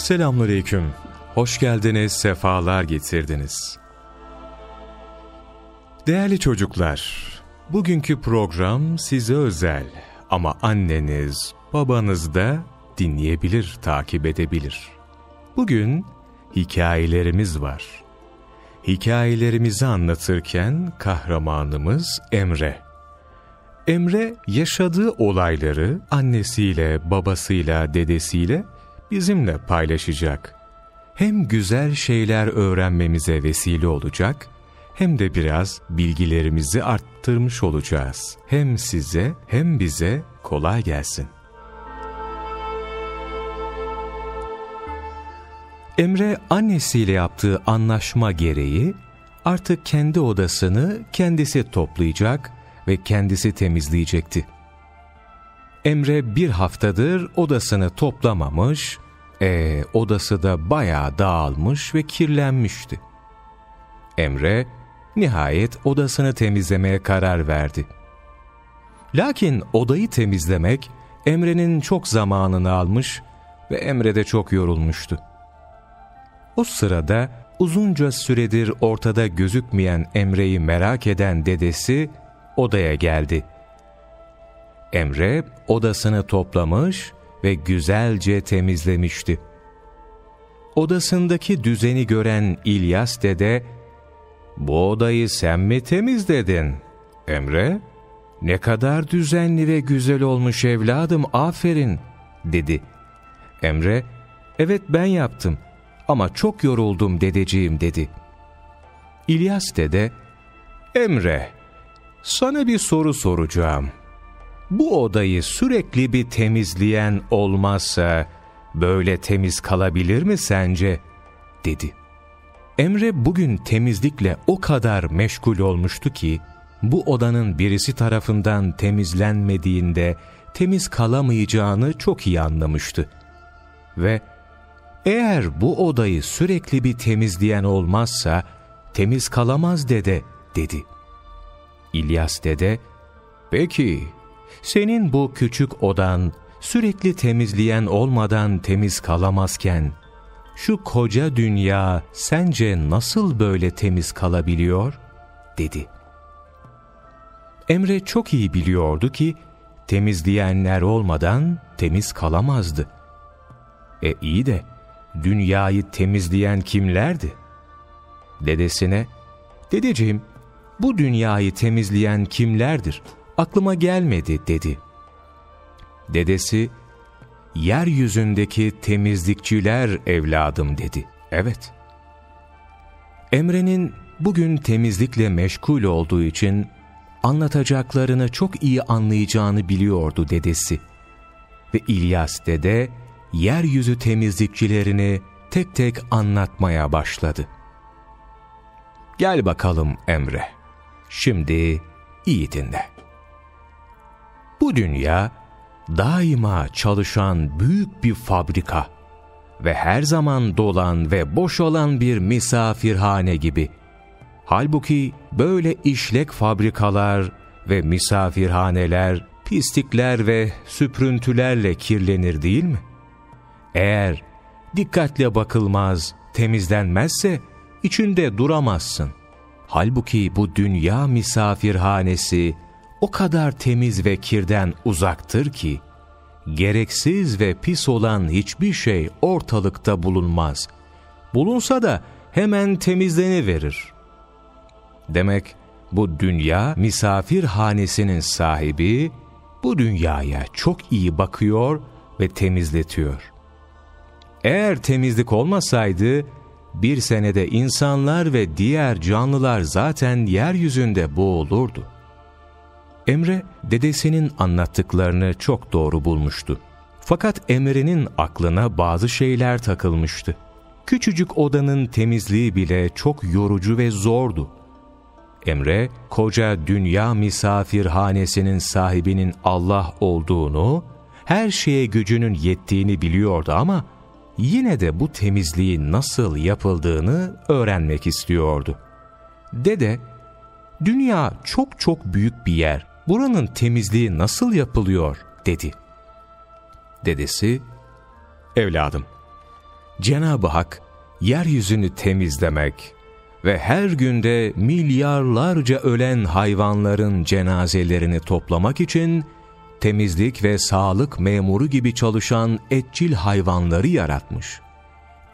Selamünaleyküm. Hoş geldiniz, sefalar getirdiniz. Değerli çocuklar, bugünkü program size özel ama anneniz, babanız da dinleyebilir, takip edebilir. Bugün hikayelerimiz var. Hikayelerimizi anlatırken kahramanımız Emre. Emre yaşadığı olayları annesiyle, babasıyla, dedesiyle bizimle paylaşacak. Hem güzel şeyler öğrenmemize vesile olacak, hem de biraz bilgilerimizi arttırmış olacağız. Hem size hem bize kolay gelsin. Emre annesiyle yaptığı anlaşma gereği artık kendi odasını kendisi toplayacak ve kendisi temizleyecekti. Emre bir haftadır odasını toplamamış, e, odası da bayağı dağılmış ve kirlenmişti. Emre nihayet odasını temizlemeye karar verdi. Lakin odayı temizlemek Emre'nin çok zamanını almış ve Emre de çok yorulmuştu. O sırada uzunca süredir ortada gözükmeyen Emre'yi merak eden dedesi odaya geldi. Emre odasını toplamış ve güzelce temizlemişti. Odasındaki düzeni gören İlyas dede, ''Bu odayı sen mi temizledin?'' Emre, ''Ne kadar düzenli ve güzel olmuş evladım, aferin.'' dedi. Emre, ''Evet ben yaptım ama çok yoruldum dedeciğim.'' dedi. İlyas dede, ''Emre, sana bir soru soracağım.'' Bu odayı sürekli bir temizleyen olmazsa böyle temiz kalabilir mi sence? dedi. Emre bugün temizlikle o kadar meşgul olmuştu ki bu odanın birisi tarafından temizlenmediğinde temiz kalamayacağını çok iyi anlamıştı. Ve eğer bu odayı sürekli bir temizleyen olmazsa temiz kalamaz dede dedi. İlyas dede, peki senin bu küçük odan sürekli temizleyen olmadan temiz kalamazken, şu koca dünya sence nasıl böyle temiz kalabiliyor? dedi. Emre çok iyi biliyordu ki, temizleyenler olmadan temiz kalamazdı. E iyi de, dünyayı temizleyen kimlerdi? Dedesine, dedeciğim, bu dünyayı temizleyen kimlerdir?'' Aklıma gelmedi dedi. Dedesi, yeryüzündeki temizlikçiler evladım dedi. Evet. Emre'nin bugün temizlikle meşgul olduğu için anlatacaklarını çok iyi anlayacağını biliyordu dedesi. Ve İlyas dede yeryüzü temizlikçilerini tek tek anlatmaya başladı. Gel bakalım Emre. Şimdi iyi dinle. Bu dünya daima çalışan büyük bir fabrika ve her zaman dolan ve boş olan bir misafirhane gibi. Halbuki böyle işlek fabrikalar ve misafirhaneler pislikler ve süprüntülerle kirlenir değil mi? Eğer dikkatle bakılmaz, temizlenmezse içinde duramazsın. Halbuki bu dünya misafirhanesi o kadar temiz ve kirden uzaktır ki, gereksiz ve pis olan hiçbir şey ortalıkta bulunmaz. Bulunsa da hemen temizleniverir. Demek bu dünya misafirhanesinin sahibi, bu dünyaya çok iyi bakıyor ve temizletiyor. Eğer temizlik olmasaydı, bir senede insanlar ve diğer canlılar zaten yeryüzünde boğulurdu. Emre dedesinin anlattıklarını çok doğru bulmuştu. Fakat Emre'nin aklına bazı şeyler takılmıştı. Küçücük odanın temizliği bile çok yorucu ve zordu. Emre, koca dünya misafirhanesinin sahibinin Allah olduğunu, her şeye gücünün yettiğini biliyordu ama yine de bu temizliğin nasıl yapıldığını öğrenmek istiyordu. Dede, dünya çok çok büyük bir yer buranın temizliği nasıl yapılıyor dedi. Dedesi, evladım, Cenab-ı Hak yeryüzünü temizlemek ve her günde milyarlarca ölen hayvanların cenazelerini toplamak için temizlik ve sağlık memuru gibi çalışan etçil hayvanları yaratmış.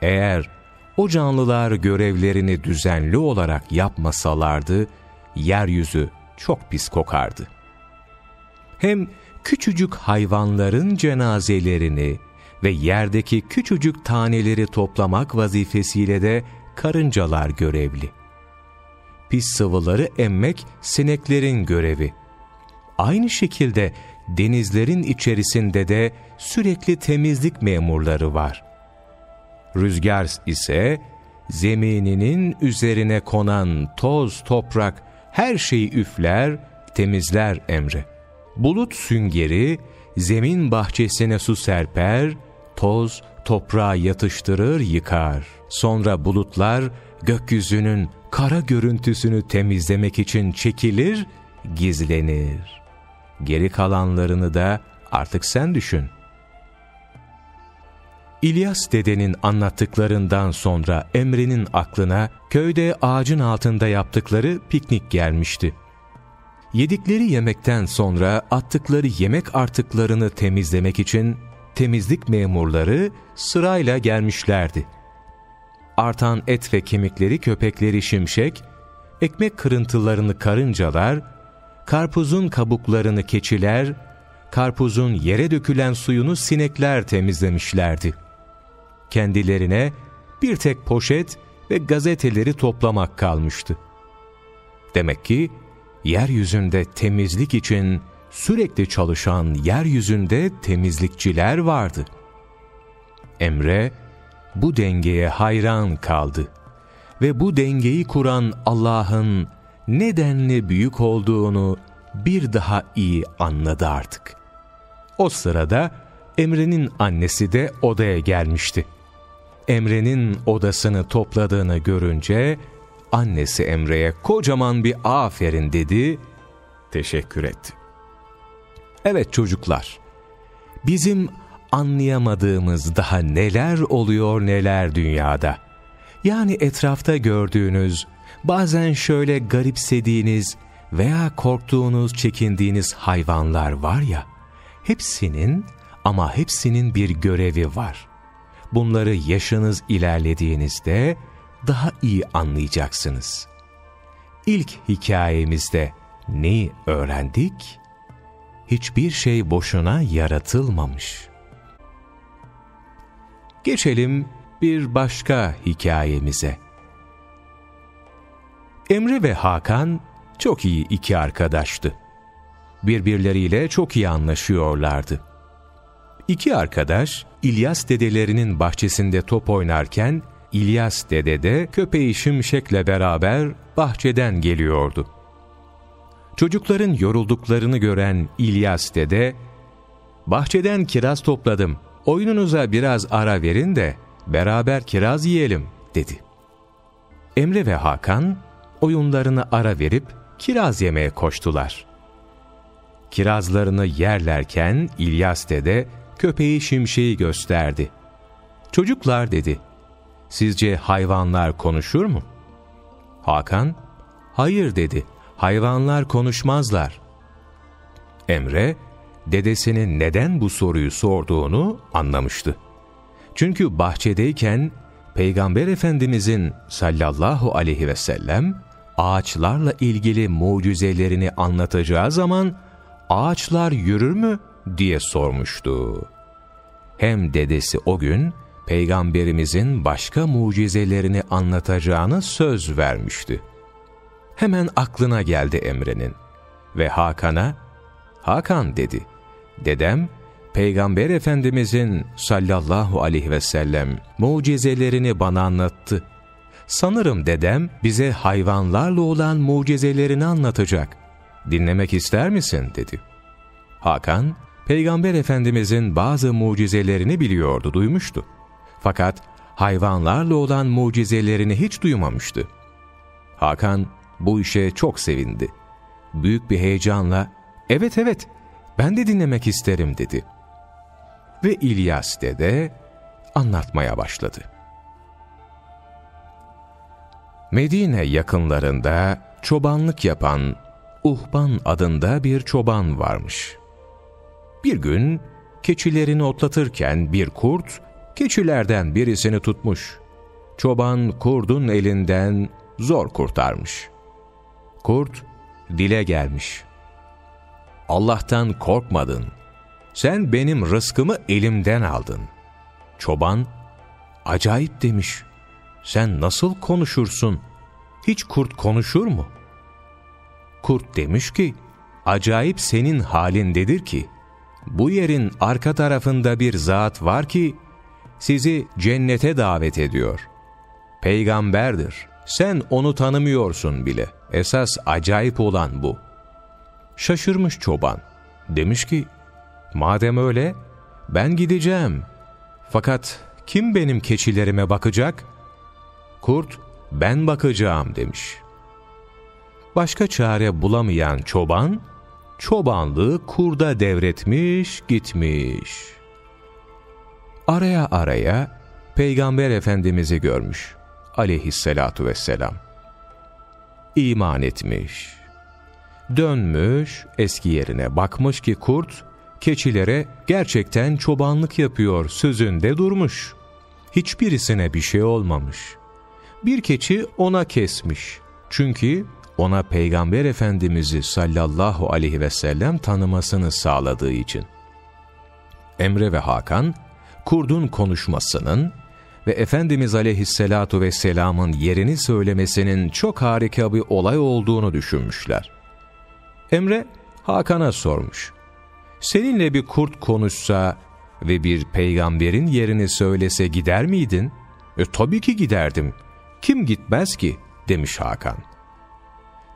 Eğer o canlılar görevlerini düzenli olarak yapmasalardı, yeryüzü çok pis kokardı. Hem küçücük hayvanların cenazelerini ve yerdeki küçücük taneleri toplamak vazifesiyle de karıncalar görevli. Pis sıvıları emmek sineklerin görevi. Aynı şekilde denizlerin içerisinde de sürekli temizlik memurları var. Rüzgar ise zemininin üzerine konan toz, toprak, her şeyi üfler, temizler emre. Bulut süngeri zemin bahçesine su serper, toz, toprağı yatıştırır, yıkar. Sonra bulutlar gökyüzünün kara görüntüsünü temizlemek için çekilir, gizlenir. Geri kalanlarını da artık sen düşün. İlyas dedenin anlattıklarından sonra Emre'nin aklına köyde ağacın altında yaptıkları piknik gelmişti. Yedikleri yemekten sonra attıkları yemek artıklarını temizlemek için temizlik memurları sırayla gelmişlerdi. Artan et ve kemikleri köpekleri şimşek, ekmek kırıntılarını karıncalar, karpuzun kabuklarını keçiler, karpuzun yere dökülen suyunu sinekler temizlemişlerdi. Kendilerine bir tek poşet ve gazeteleri toplamak kalmıştı. Demek ki yeryüzünde temizlik için sürekli çalışan yeryüzünde temizlikçiler vardı. Emre bu dengeye hayran kaldı ve bu dengeyi kuran Allah'ın nedenli büyük olduğunu bir daha iyi anladı artık. O sırada Emre'nin annesi de odaya gelmişti. Emre'nin odasını topladığını görünce annesi Emre'ye kocaman bir aferin dedi, teşekkür etti. Evet çocuklar, bizim anlayamadığımız daha neler oluyor neler dünyada. Yani etrafta gördüğünüz, bazen şöyle garipsediğiniz veya korktuğunuz, çekindiğiniz hayvanlar var ya, hepsinin ama hepsinin bir görevi var. Bunları yaşınız ilerlediğinizde daha iyi anlayacaksınız. İlk hikayemizde neyi öğrendik? Hiçbir şey boşuna yaratılmamış. Geçelim bir başka hikayemize. Emre ve Hakan çok iyi iki arkadaştı. Birbirleriyle çok iyi anlaşıyorlardı. İki arkadaş İlyas dedelerinin bahçesinde top oynarken İlyas dede de köpeği Şimşek'le beraber bahçeden geliyordu. Çocukların yorulduklarını gören İlyas dede, ''Bahçeden kiraz topladım, oyununuza biraz ara verin de beraber kiraz yiyelim.'' dedi. Emre ve Hakan oyunlarını ara verip kiraz yemeye koştular. Kirazlarını yerlerken İlyas dede köpeği şimşeği gösterdi. Çocuklar dedi, sizce hayvanlar konuşur mu? Hakan, hayır dedi, hayvanlar konuşmazlar. Emre, dedesinin neden bu soruyu sorduğunu anlamıştı. Çünkü bahçedeyken Peygamber Efendimizin sallallahu aleyhi ve sellem ağaçlarla ilgili mucizelerini anlatacağı zaman ağaçlar yürür mü diye sormuştu. Hem dedesi o gün Peygamberimizin başka mucizelerini anlatacağını söz vermişti. Hemen aklına geldi Emre'nin ve Hakan'a, Hakan dedi, dedem Peygamber Efendimizin sallallahu aleyhi ve sellem mucizelerini bana anlattı. Sanırım dedem bize hayvanlarla olan mucizelerini anlatacak. Dinlemek ister misin dedi. Hakan, Peygamber Efendimizin bazı mucizelerini biliyordu, duymuştu. Fakat hayvanlarla olan mucizelerini hiç duymamıştı. Hakan bu işe çok sevindi. Büyük bir heyecanla, ''Evet evet, ben de dinlemek isterim.'' dedi. Ve İlyas dede anlatmaya başladı. Medine yakınlarında çobanlık yapan Uhban adında bir çoban varmış. Bir gün keçilerini otlatırken bir kurt keçilerden birisini tutmuş. Çoban kurdun elinden zor kurtarmış. Kurt dile gelmiş. Allah'tan korkmadın. Sen benim rızkımı elimden aldın. Çoban, acayip demiş. Sen nasıl konuşursun? Hiç kurt konuşur mu? Kurt demiş ki, acayip senin halindedir ki, bu yerin arka tarafında bir zat var ki, sizi cennete davet ediyor. Peygamberdir. Sen onu tanımıyorsun bile. Esas acayip olan bu. Şaşırmış çoban. Demiş ki, madem öyle, ben gideceğim. Fakat kim benim keçilerime bakacak? Kurt, ben bakacağım demiş. Başka çare bulamayan çoban, çobanlığı kurda devretmiş gitmiş. Araya araya Peygamber Efendimiz'i görmüş aleyhissalatu vesselam. İman etmiş. Dönmüş eski yerine bakmış ki kurt, keçilere gerçekten çobanlık yapıyor sözünde durmuş. Hiçbirisine bir şey olmamış. Bir keçi ona kesmiş. Çünkü ona Peygamber Efendimiz'i sallallahu aleyhi ve sellem tanımasını sağladığı için. Emre ve Hakan, kurdun konuşmasının ve Efendimiz aleyhissalatu vesselamın yerini söylemesinin çok harika bir olay olduğunu düşünmüşler. Emre, Hakan'a sormuş. Seninle bir kurt konuşsa ve bir peygamberin yerini söylese gider miydin? E tabii ki giderdim. Kim gitmez ki? demiş Hakan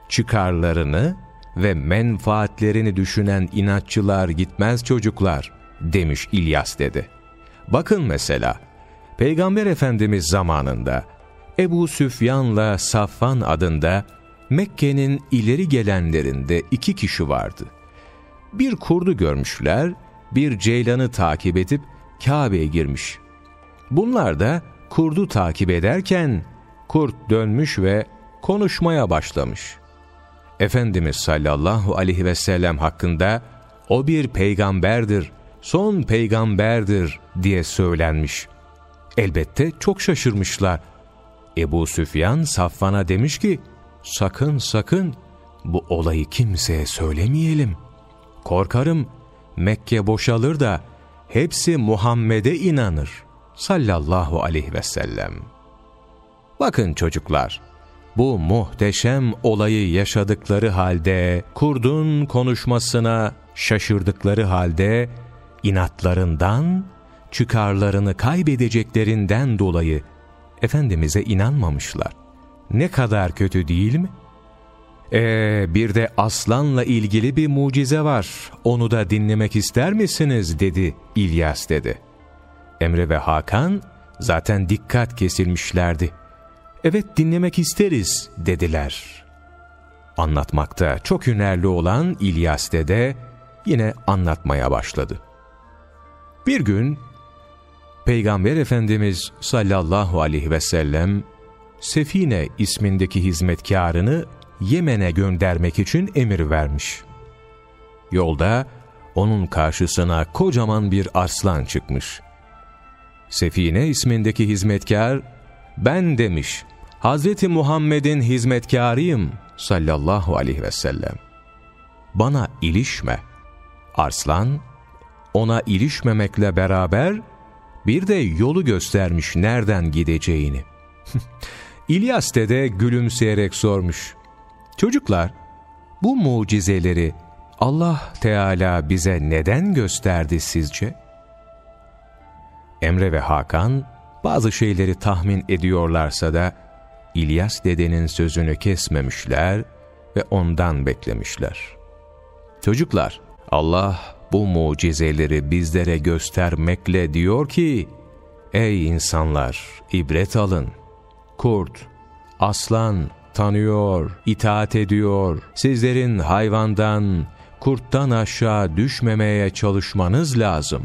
çıkarlarını ve menfaatlerini düşünen inatçılar gitmez çocuklar, demiş İlyas dedi. Bakın mesela, Peygamber Efendimiz zamanında Ebu Süfyan'la Safvan adında Mekke'nin ileri gelenlerinde iki kişi vardı. Bir kurdu görmüşler, bir ceylanı takip edip Kabe'ye girmiş. Bunlar da kurdu takip ederken kurt dönmüş ve konuşmaya başlamış. Efendimiz sallallahu aleyhi ve sellem hakkında o bir peygamberdir, son peygamberdir diye söylenmiş. Elbette çok şaşırmışlar. Ebu Süfyan Safvan'a demiş ki, sakın sakın bu olayı kimseye söylemeyelim. Korkarım Mekke boşalır da hepsi Muhammed'e inanır sallallahu aleyhi ve sellem. Bakın çocuklar, bu muhteşem olayı yaşadıkları halde, kurdun konuşmasına şaşırdıkları halde, inatlarından, çıkarlarını kaybedeceklerinden dolayı Efendimiz'e inanmamışlar. Ne kadar kötü değil mi? Ee, bir de aslanla ilgili bir mucize var. Onu da dinlemek ister misiniz? dedi İlyas dedi. Emre ve Hakan zaten dikkat kesilmişlerdi evet dinlemek isteriz dediler. Anlatmakta çok hünerli olan İlyas Dede yine anlatmaya başladı. Bir gün Peygamber Efendimiz sallallahu aleyhi ve sellem Sefine ismindeki hizmetkarını Yemen'e göndermek için emir vermiş. Yolda onun karşısına kocaman bir arslan çıkmış. Sefine ismindeki hizmetkar ben demiş Hz. Muhammed'in hizmetkarıyım sallallahu aleyhi ve sellem. Bana ilişme. Arslan, ona ilişmemekle beraber bir de yolu göstermiş nereden gideceğini. İlyas dede gülümseyerek sormuş. Çocuklar, bu mucizeleri Allah Teala bize neden gösterdi sizce? Emre ve Hakan bazı şeyleri tahmin ediyorlarsa da İlyas dedenin sözünü kesmemişler ve ondan beklemişler. Çocuklar, Allah bu mucizeleri bizlere göstermekle diyor ki, Ey insanlar, ibret alın. Kurt, aslan tanıyor, itaat ediyor. Sizlerin hayvandan, kurttan aşağı düşmemeye çalışmanız lazım.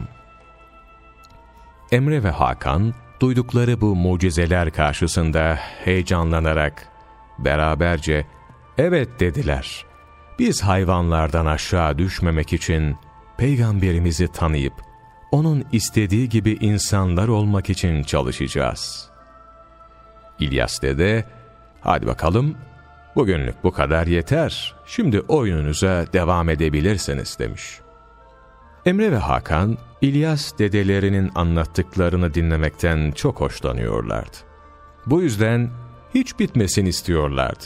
Emre ve Hakan, duydukları bu mucizeler karşısında heyecanlanarak beraberce evet dediler. Biz hayvanlardan aşağı düşmemek için peygamberimizi tanıyıp onun istediği gibi insanlar olmak için çalışacağız. İlyas dede, hadi bakalım bugünlük bu kadar yeter, şimdi oyununuza devam edebilirsiniz demiş. Emre ve Hakan, İlyas dedelerinin anlattıklarını dinlemekten çok hoşlanıyorlardı. Bu yüzden hiç bitmesin istiyorlardı.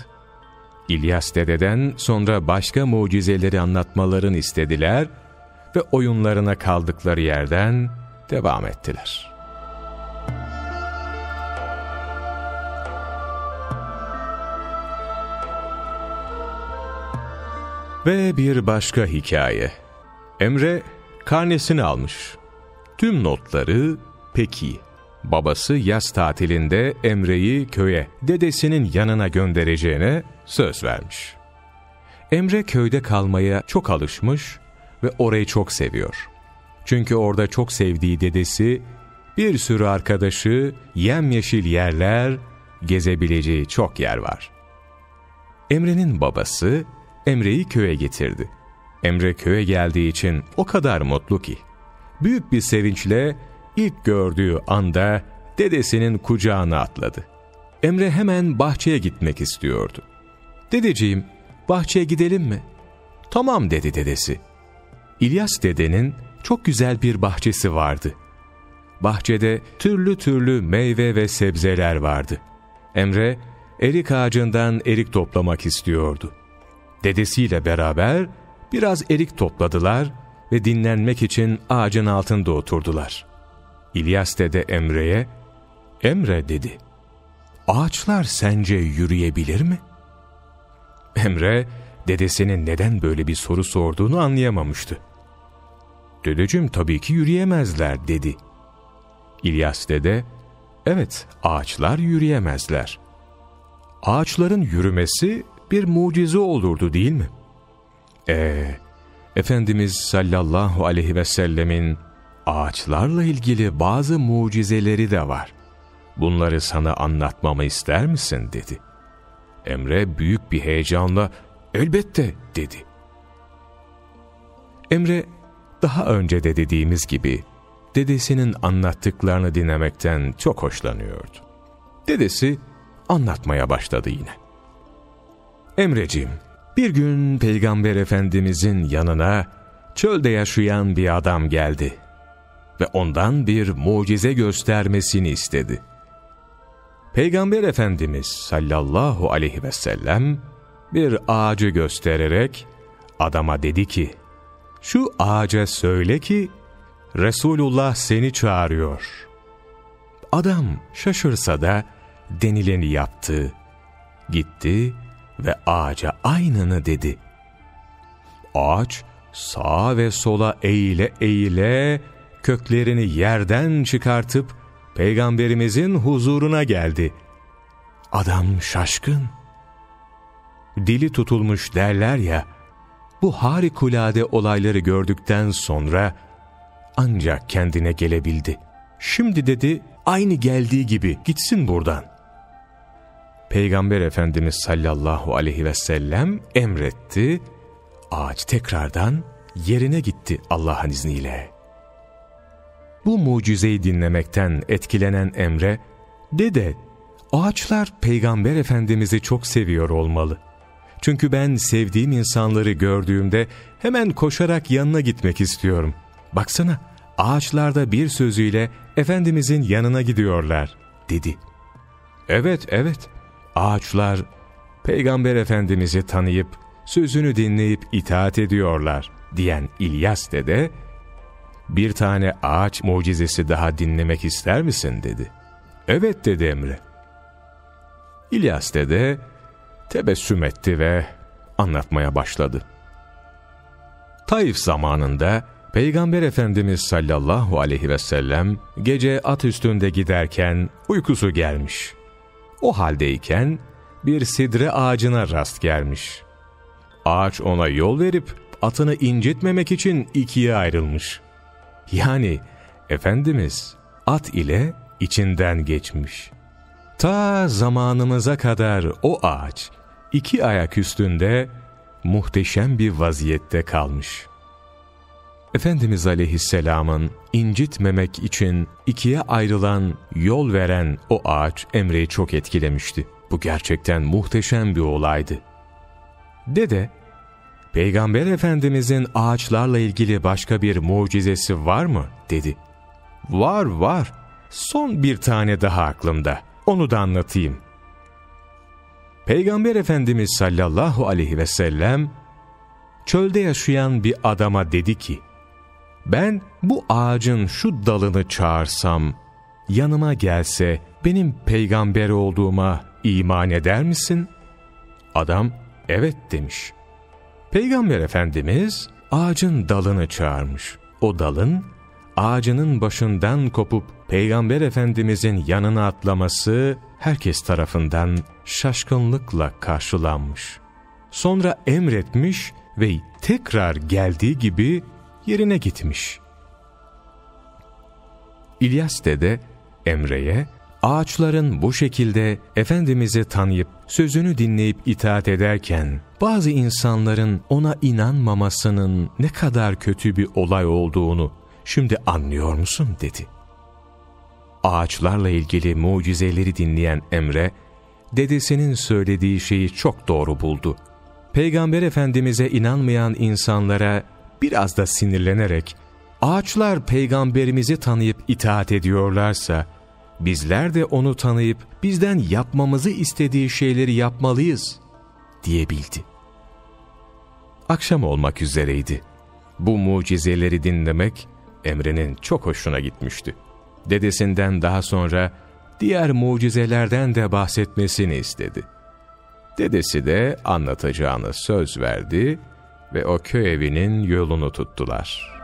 İlyas dededen sonra başka mucizeleri anlatmalarını istediler ve oyunlarına kaldıkları yerden devam ettiler. Ve bir başka hikaye. Emre karnesini almış. Tüm notları peki. Babası yaz tatilinde Emre'yi köye, dedesinin yanına göndereceğine söz vermiş. Emre köyde kalmaya çok alışmış ve orayı çok seviyor. Çünkü orada çok sevdiği dedesi, bir sürü arkadaşı, yemyeşil yerler, gezebileceği çok yer var. Emre'nin babası Emre'yi köye getirdi. Emre köye geldiği için o kadar mutlu ki. Büyük bir sevinçle ilk gördüğü anda dedesinin kucağına atladı. Emre hemen bahçeye gitmek istiyordu. Dedeciğim, bahçeye gidelim mi? Tamam dedi dedesi. İlyas dedenin çok güzel bir bahçesi vardı. Bahçede türlü türlü meyve ve sebzeler vardı. Emre, erik ağacından erik toplamak istiyordu. Dedesiyle beraber biraz erik topladılar ve dinlenmek için ağacın altında oturdular. İlyas dede Emre'ye, Emre dedi, ağaçlar sence yürüyebilir mi? Emre, dedesinin neden böyle bir soru sorduğunu anlayamamıştı. Dedeciğim tabii ki yürüyemezler dedi. İlyas dede, evet ağaçlar yürüyemezler. Ağaçların yürümesi bir mucize olurdu değil mi? Eee, Efendimiz sallallahu aleyhi ve sellemin ağaçlarla ilgili bazı mucizeleri de var. Bunları sana anlatmamı ister misin dedi. Emre büyük bir heyecanla elbette dedi. Emre daha önce de dediğimiz gibi dedesinin anlattıklarını dinlemekten çok hoşlanıyordu. Dedesi anlatmaya başladı yine. Emreciğim, bir gün Peygamber Efendimizin yanına çölde yaşayan bir adam geldi ve ondan bir mucize göstermesini istedi. Peygamber Efendimiz sallallahu aleyhi ve sellem bir ağacı göstererek adama dedi ki, şu ağaca söyle ki Resulullah seni çağırıyor. Adam şaşırsa da denileni yaptı, gitti ve ağaca aynını dedi. Ağaç sağa ve sola eğile eğile köklerini yerden çıkartıp Peygamberimizin huzuruna geldi. Adam şaşkın. Dili tutulmuş derler ya, bu harikulade olayları gördükten sonra ancak kendine gelebildi. Şimdi dedi, aynı geldiği gibi gitsin buradan. Peygamber Efendimiz sallallahu aleyhi ve sellem emretti, ağaç tekrardan yerine gitti Allah'ın izniyle. Bu mucizeyi dinlemekten etkilenen Emre, dede, ağaçlar Peygamber Efendimiz'i çok seviyor olmalı. Çünkü ben sevdiğim insanları gördüğümde hemen koşarak yanına gitmek istiyorum. Baksana, ağaçlarda bir sözüyle Efendimizin yanına gidiyorlar, dedi. Evet, evet, ağaçlar Peygamber Efendimiz'i tanıyıp, sözünü dinleyip itaat ediyorlar, diyen İlyas dede, bir tane ağaç mucizesi daha dinlemek ister misin dedi. Evet dedi Emre. İlyas dede tebessüm etti ve anlatmaya başladı. Taif zamanında Peygamber Efendimiz sallallahu aleyhi ve sellem gece at üstünde giderken uykusu gelmiş. O haldeyken bir sidre ağacına rast gelmiş. Ağaç ona yol verip atını incitmemek için ikiye ayrılmış. Yani Efendimiz at ile içinden geçmiş. Ta zamanımıza kadar o ağaç iki ayak üstünde muhteşem bir vaziyette kalmış. Efendimiz Aleyhisselam'ın incitmemek için ikiye ayrılan, yol veren o ağaç Emre'yi çok etkilemişti. Bu gerçekten muhteşem bir olaydı. Dede, Peygamber Efendimizin ağaçlarla ilgili başka bir mucizesi var mı? dedi. Var var. Son bir tane daha aklımda. Onu da anlatayım. Peygamber Efendimiz sallallahu aleyhi ve sellem çölde yaşayan bir adama dedi ki, ben bu ağacın şu dalını çağırsam, yanıma gelse benim peygamber olduğuma iman eder misin? Adam, evet demiş. Peygamber Efendimiz ağacın dalını çağırmış. O dalın ağacının başından kopup Peygamber Efendimizin yanına atlaması herkes tarafından şaşkınlıkla karşılanmış. Sonra emretmiş ve tekrar geldiği gibi yerine gitmiş. İlyas dede Emre'ye ağaçların bu şekilde Efendimiz'i tanıyıp sözünü dinleyip itaat ederken bazı insanların ona inanmamasının ne kadar kötü bir olay olduğunu şimdi anlıyor musun dedi. Ağaçlarla ilgili mucizeleri dinleyen Emre, dedesinin söylediği şeyi çok doğru buldu. Peygamber Efendimiz'e inanmayan insanlara biraz da sinirlenerek, ağaçlar peygamberimizi tanıyıp itaat ediyorlarsa, bizler de onu tanıyıp bizden yapmamızı istediği şeyleri yapmalıyız diyebildi. Akşam olmak üzereydi. Bu mucizeleri dinlemek Emre'nin çok hoşuna gitmişti. Dedesinden daha sonra diğer mucizelerden de bahsetmesini istedi. Dedesi de anlatacağını söz verdi ve o köy evinin yolunu tuttular.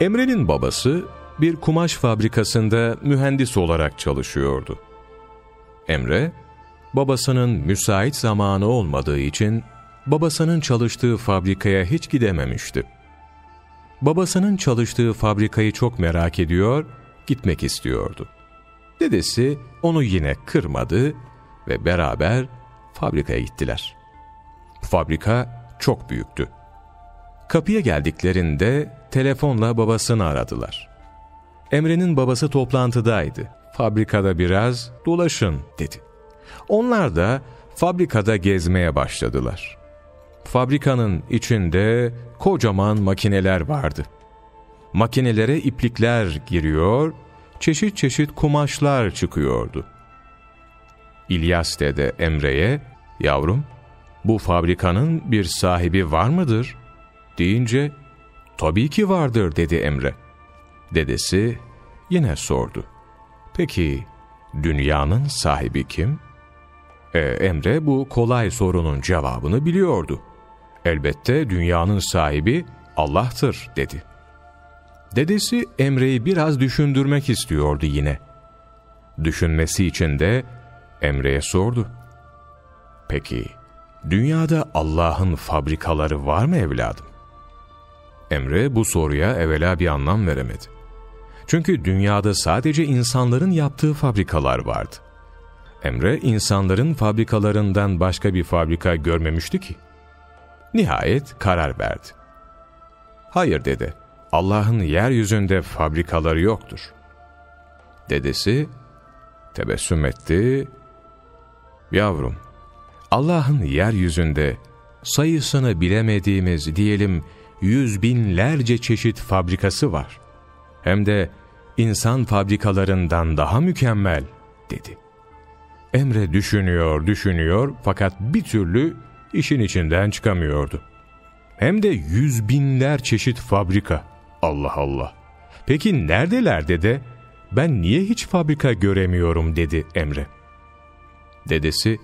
Emre'nin babası bir kumaş fabrikasında mühendis olarak çalışıyordu. Emre, babasının müsait zamanı olmadığı için babasının çalıştığı fabrikaya hiç gidememişti. Babasının çalıştığı fabrikayı çok merak ediyor, gitmek istiyordu. Dedesi onu yine kırmadı ve beraber fabrikaya gittiler. Fabrika çok büyüktü. Kapıya geldiklerinde telefonla babasını aradılar. Emre'nin babası toplantıdaydı. Fabrikada biraz dolaşın dedi. Onlar da fabrikada gezmeye başladılar. Fabrikanın içinde kocaman makineler vardı. Makinelere iplikler giriyor, çeşit çeşit kumaşlar çıkıyordu. İlyas dede Emre'ye, yavrum bu fabrikanın bir sahibi var mıdır? deyince, tabii ki vardır dedi Emre. Dedesi yine sordu. Peki dünyanın sahibi kim? E, Emre bu kolay sorunun cevabını biliyordu. Elbette dünyanın sahibi Allah'tır dedi. Dedesi Emre'yi biraz düşündürmek istiyordu yine. Düşünmesi için de Emre'ye sordu. Peki, dünyada Allah'ın fabrikaları var mı evladım? Emre bu soruya evvela bir anlam veremedi. Çünkü dünyada sadece insanların yaptığı fabrikalar vardı. Emre insanların fabrikalarından başka bir fabrika görmemişti ki. Nihayet karar verdi. Hayır dedi, Allah'ın yeryüzünde fabrikaları yoktur. Dedesi tebessüm etti. Yavrum, Allah'ın yeryüzünde sayısını bilemediğimiz diyelim yüz binlerce çeşit fabrikası var. Hem de insan fabrikalarından daha mükemmel dedi. Emre düşünüyor, düşünüyor fakat bir türlü işin içinden çıkamıyordu. Hem de yüz binler çeşit fabrika. Allah Allah. Peki neredeler dede? Ben niye hiç fabrika göremiyorum dedi Emre. Dedesi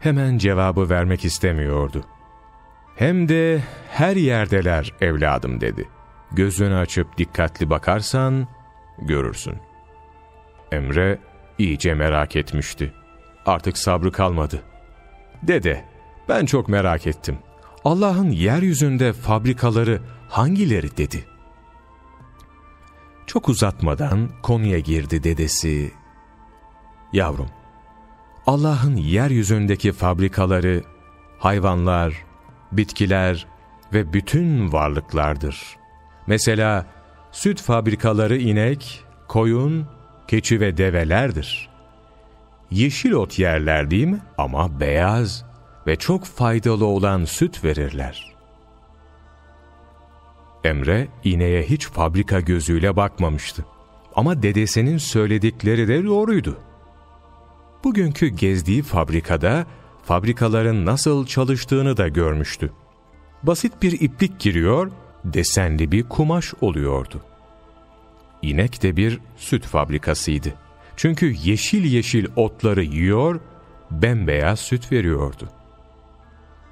hemen cevabı vermek istemiyordu. Hem de her yerdeler evladım dedi. Gözünü açıp dikkatli bakarsan görürsün. Emre iyice merak etmişti. Artık sabrı kalmadı. Dede, ben çok merak ettim. Allah'ın yeryüzünde fabrikaları hangileri dedi. Çok uzatmadan konuya girdi dedesi. Yavrum, Allah'ın yeryüzündeki fabrikaları hayvanlar, bitkiler ve bütün varlıklardır. Mesela süt fabrikaları inek, koyun, keçi ve develerdir. Yeşil ot yerler değil mi? Ama beyaz ve çok faydalı olan süt verirler. Emre ineğe hiç fabrika gözüyle bakmamıştı. Ama dedesinin söyledikleri de doğruydu. Bugünkü gezdiği fabrikada fabrikaların nasıl çalıştığını da görmüştü. Basit bir iplik giriyor, desenli bir kumaş oluyordu. İnek de bir süt fabrikasıydı. Çünkü yeşil yeşil otları yiyor, bembeyaz süt veriyordu.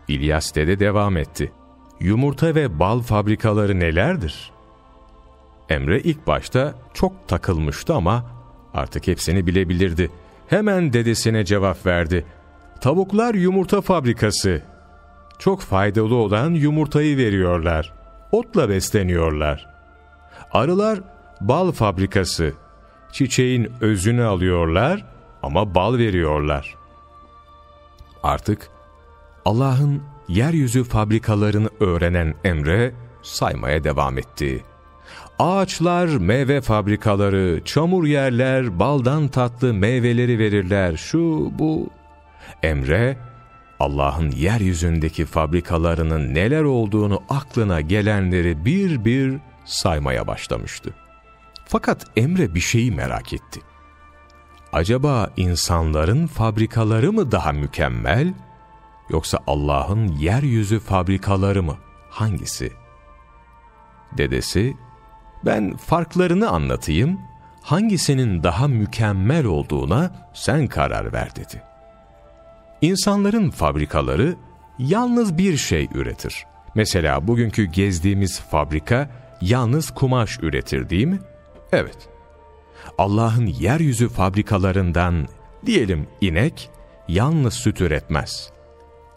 İlyas dede devam etti. Yumurta ve bal fabrikaları nelerdir? Emre ilk başta çok takılmıştı ama artık hepsini bilebilirdi. Hemen dedesine cevap verdi. Tavuklar yumurta fabrikası. Çok faydalı olan yumurtayı veriyorlar. Otla besleniyorlar. Arılar bal fabrikası. Çiçeğin özünü alıyorlar ama bal veriyorlar. Artık Allah'ın yeryüzü fabrikalarını öğrenen Emre saymaya devam etti. Ağaçlar meyve fabrikaları, çamur yerler, baldan tatlı meyveleri verirler, şu bu. Emre, Allah'ın yeryüzündeki fabrikalarının neler olduğunu aklına gelenleri bir bir saymaya başlamıştı. Fakat Emre bir şeyi merak etti. Acaba insanların fabrikaları mı daha mükemmel, yoksa Allah'ın yeryüzü fabrikaları mı? Hangisi? Dedesi, ben farklarını anlatayım, hangisinin daha mükemmel olduğuna sen karar ver dedi. İnsanların fabrikaları yalnız bir şey üretir. Mesela bugünkü gezdiğimiz fabrika yalnız kumaş üretir değil mi? Evet. Allah'ın yeryüzü fabrikalarından diyelim inek yalnız süt üretmez.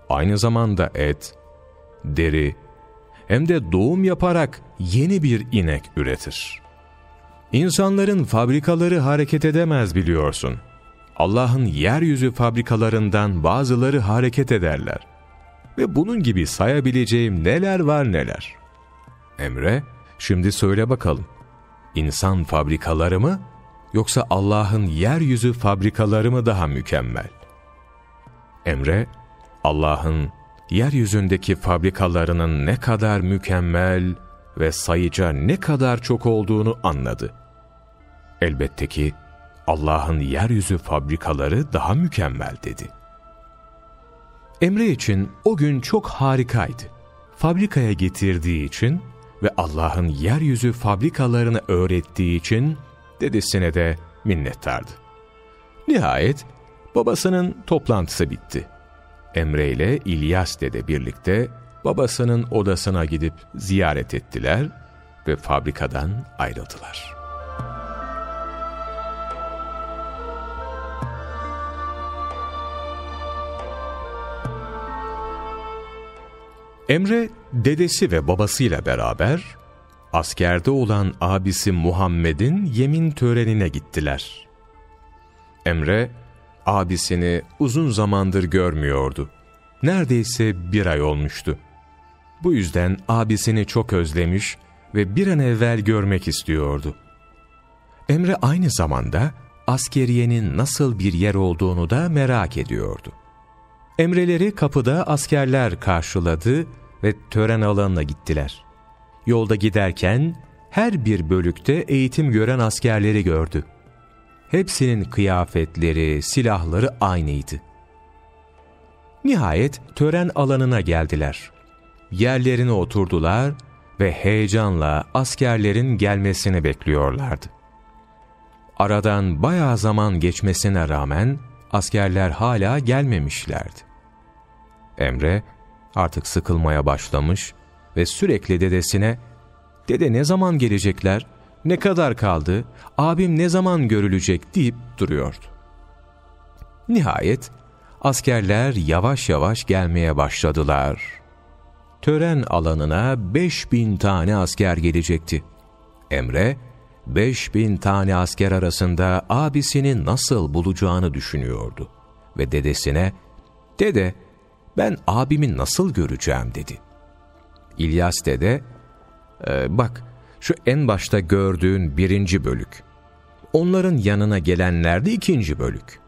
Aynı zamanda et, deri hem de doğum yaparak yeni bir inek üretir. İnsanların fabrikaları hareket edemez biliyorsun. Allah'ın yeryüzü fabrikalarından bazıları hareket ederler. Ve bunun gibi sayabileceğim neler var neler. Emre, şimdi söyle bakalım. İnsan fabrikaları mı yoksa Allah'ın yeryüzü fabrikaları mı daha mükemmel? Emre, Allah'ın yeryüzündeki fabrikalarının ne kadar mükemmel ve sayıca ne kadar çok olduğunu anladı. Elbette ki Allah'ın yeryüzü fabrikaları daha mükemmel dedi. Emre için o gün çok harikaydı. Fabrikaya getirdiği için ve Allah'ın yeryüzü fabrikalarını öğrettiği için dedesine de minnettardı. Nihayet babasının toplantısı bitti. Emre ile İlyas dede birlikte babasının odasına gidip ziyaret ettiler ve fabrikadan ayrıldılar. Emre dedesi ve babasıyla beraber askerde olan abisi Muhammed'in yemin törenine gittiler. Emre abisini uzun zamandır görmüyordu. Neredeyse bir ay olmuştu. Bu yüzden abisini çok özlemiş ve bir an evvel görmek istiyordu. Emre aynı zamanda askeriyenin nasıl bir yer olduğunu da merak ediyordu. Emreleri kapıda askerler karşıladı ve tören alanına gittiler. Yolda giderken her bir bölükte eğitim gören askerleri gördü. Hepsinin kıyafetleri, silahları aynıydı. Nihayet tören alanına geldiler. Yerlerine oturdular ve heyecanla askerlerin gelmesini bekliyorlardı. Aradan bayağı zaman geçmesine rağmen askerler hala gelmemişlerdi. Emre artık sıkılmaya başlamış ve sürekli dedesine ''Dede ne zaman gelecekler, ne kadar kaldı, abim ne zaman görülecek?'' deyip duruyordu. Nihayet askerler yavaş yavaş gelmeye başladılar. tören alanına 5000 tane asker gelecekti. Emre, 5000 tane asker arasında abisini nasıl bulacağını düşünüyordu. Ve dedesine, ''Dede, ben abimi nasıl göreceğim?'' dedi. İlyas dede, e, ''Bak, şu en başta gördüğün birinci bölük. Onların yanına gelenler de ikinci bölük.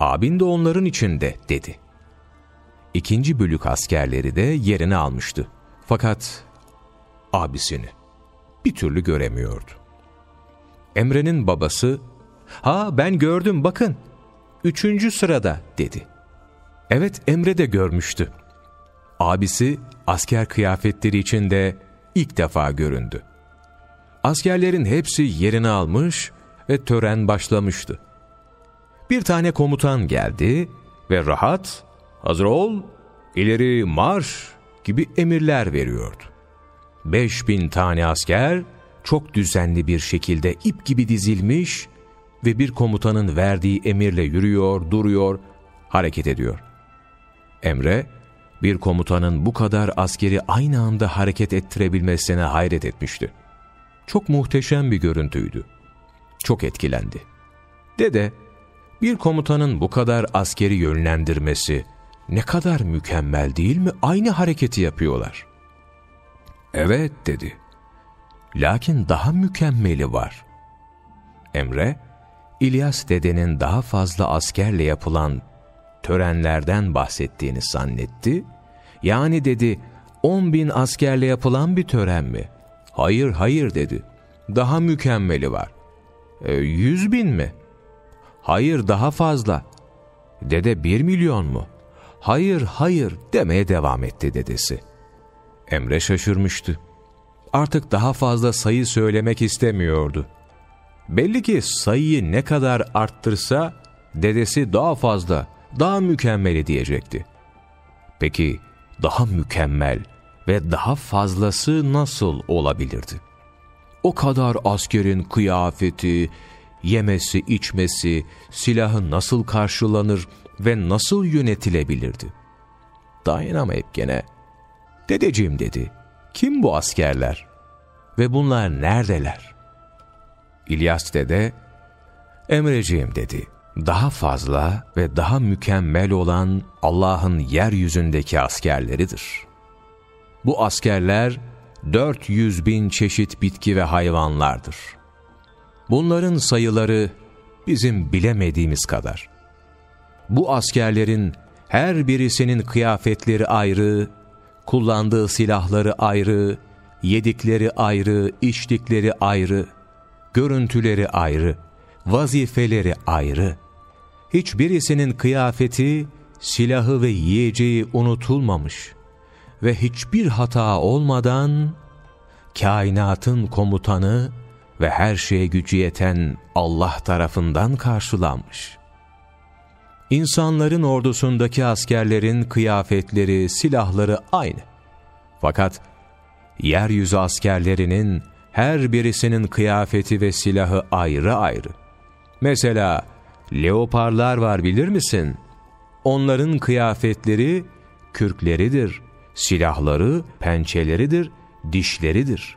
Abin de onların içinde.'' dedi. İkinci bölük askerleri de yerini almıştı. Fakat abisini bir türlü göremiyordu. Emre'nin babası, ''Ha ben gördüm bakın, üçüncü sırada.'' dedi. Evet Emre de görmüştü. Abisi asker kıyafetleri içinde ilk defa göründü. Askerlerin hepsi yerini almış ve tören başlamıştı. Bir tane komutan geldi ve rahat, hazır ol, ileri marş gibi emirler veriyordu. Beş bin tane asker çok düzenli bir şekilde ip gibi dizilmiş ve bir komutanın verdiği emirle yürüyor, duruyor, hareket ediyor. Emre, bir komutanın bu kadar askeri aynı anda hareket ettirebilmesine hayret etmişti. Çok muhteşem bir görüntüydü. Çok etkilendi. Dede, bir komutanın bu kadar askeri yönlendirmesi ne kadar mükemmel değil mi? Aynı hareketi yapıyorlar. Evet dedi. Lakin daha mükemmeli var. Emre, İlyas dedenin daha fazla askerle yapılan törenlerden bahsettiğini zannetti. Yani dedi, on bin askerle yapılan bir tören mi? Hayır, hayır dedi. Daha mükemmeli var. E, yüz bin mi? Hayır, daha fazla. Dede bir milyon mu? Hayır, hayır demeye devam etti dedesi. Emre şaşırmıştı. Artık daha fazla sayı söylemek istemiyordu. Belli ki sayıyı ne kadar arttırsa dedesi daha fazla, daha mükemmeli diyecekti. Peki daha mükemmel ve daha fazlası nasıl olabilirdi? O kadar askerin kıyafeti, yemesi, içmesi, silahı nasıl karşılanır ve nasıl yönetilebilirdi? Dayanamayıp gene, dedeciğim dedi, kim bu askerler? Ve bunlar neredeler? İlyas dede, Emreciğim dedi, daha fazla ve daha mükemmel olan Allah'ın yeryüzündeki askerleridir. Bu askerler 400 bin çeşit bitki ve hayvanlardır. Bunların sayıları bizim bilemediğimiz kadar. Bu askerlerin her birisinin kıyafetleri ayrı, kullandığı silahları ayrı, yedikleri ayrı, içtikleri ayrı, görüntüleri ayrı, vazifeleri ayrı. Hiçbirisinin kıyafeti, silahı ve yiyeceği unutulmamış ve hiçbir hata olmadan kainatın komutanı ve her şeye gücü yeten Allah tarafından karşılanmış. İnsanların ordusundaki askerlerin kıyafetleri, silahları aynı. Fakat yeryüzü askerlerinin her birisinin kıyafeti ve silahı ayrı ayrı. Mesela leoparlar var bilir misin? Onların kıyafetleri kürkleridir, silahları pençeleridir, dişleridir.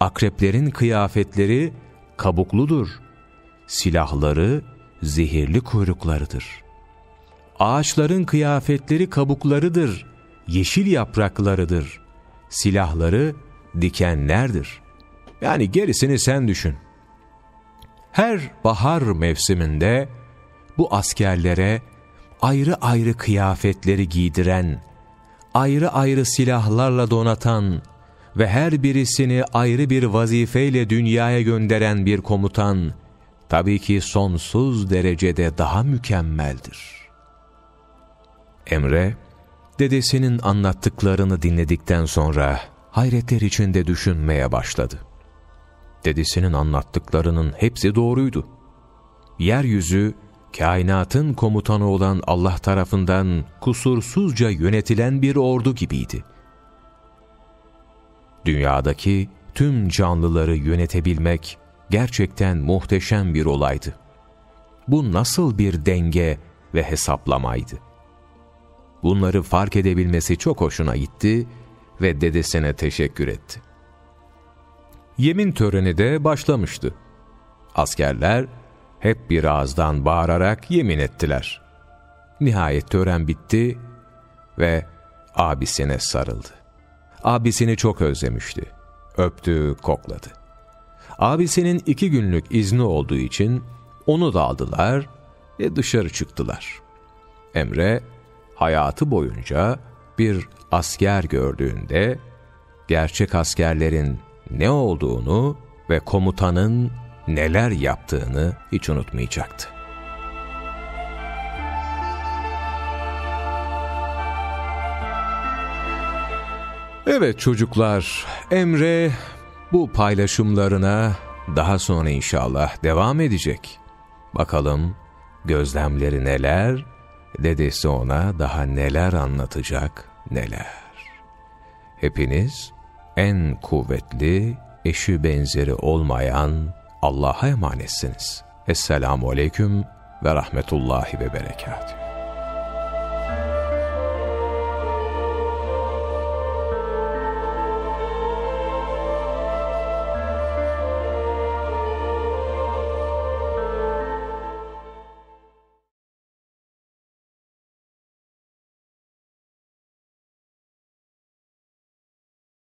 Akreplerin kıyafetleri kabukludur, silahları zehirli kuyruklarıdır. Ağaçların kıyafetleri kabuklarıdır, yeşil yapraklarıdır. Silahları dikenlerdir. Yani gerisini sen düşün. Her bahar mevsiminde bu askerlere ayrı ayrı kıyafetleri giydiren, ayrı ayrı silahlarla donatan ve her birisini ayrı bir vazifeyle dünyaya gönderen bir komutan, tabii ki sonsuz derecede daha mükemmeldir. Emre, dedesinin anlattıklarını dinledikten sonra hayretler içinde düşünmeye başladı. Dedesinin anlattıklarının hepsi doğruydu. Yeryüzü, kainatın komutanı olan Allah tarafından kusursuzca yönetilen bir ordu gibiydi. Dünyadaki tüm canlıları yönetebilmek gerçekten muhteşem bir olaydı. Bu nasıl bir denge ve hesaplamaydı? Bunları fark edebilmesi çok hoşuna gitti ve dedesine teşekkür etti. Yemin töreni de başlamıştı. Askerler hep bir ağızdan bağırarak yemin ettiler. Nihayet tören bitti ve abisine sarıldı. Abisini çok özlemişti. Öptü, kokladı. Abisinin iki günlük izni olduğu için onu da aldılar ve dışarı çıktılar. Emre hayatı boyunca bir asker gördüğünde gerçek askerlerin ne olduğunu ve komutanın neler yaptığını hiç unutmayacaktı. Evet çocuklar, Emre bu paylaşımlarına daha sonra inşallah devam edecek. Bakalım gözlemleri neler, dedesi ona daha neler anlatacak, neler. Hepiniz en kuvvetli, eşi benzeri olmayan Allah'a emanetsiniz. Esselamu Aleyküm ve Rahmetullahi ve Berekatuhu.